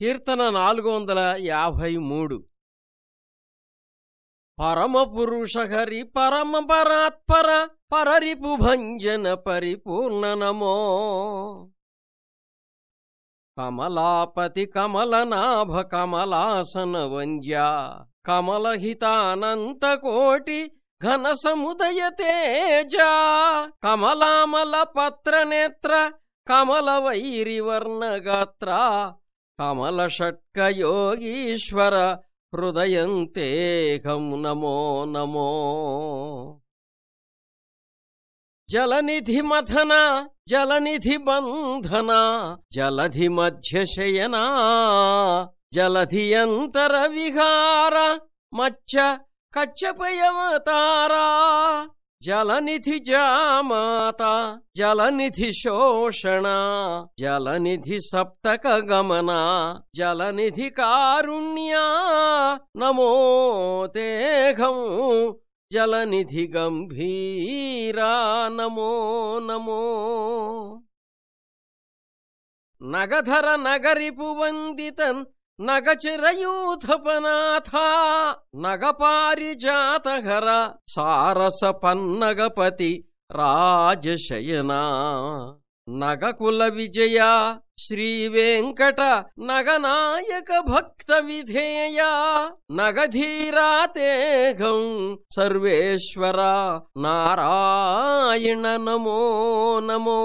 కీర్తన నాలుగు వందల యాభై మూడు. పరమపురుషహరి పరమ పరాత్పర పరరిపు భంజన పరిపూర్ణ నమో. కమలాపతి కమలనాభ కమలాసన వంద్య కమలహితానంత కోటి ఘన సముదయ తేజ కమలామల పత్రనేత్ర కమల వైరివర్ణగాత్ర కమల షట్క హృదయం తేహం నమో నమో. జలనిధి మథన జలనిధి బంధన జలధి మధ్యశయనా జలధియంతర విహార మచ్చ కచ్చపయవతారా. జలనిధి జామాత జలనిధి శోషణ జలనిధి సప్తక గమన జలనిధి కారుణ్యా నమోతేఘం జలనిధి గంభీరా నమో నమో. నగధర నగరిపు వందితన్ నగచిరయూథపనాథ నగపారిజాతహర సారస పన్నగపతి రాజశయనా. నగకుల విజయ శ్రీవేంకట నగనాయక భక్త విధేయ నగధీరాతేఘం సర్వేశ్వర నారాయణ నమో నమో.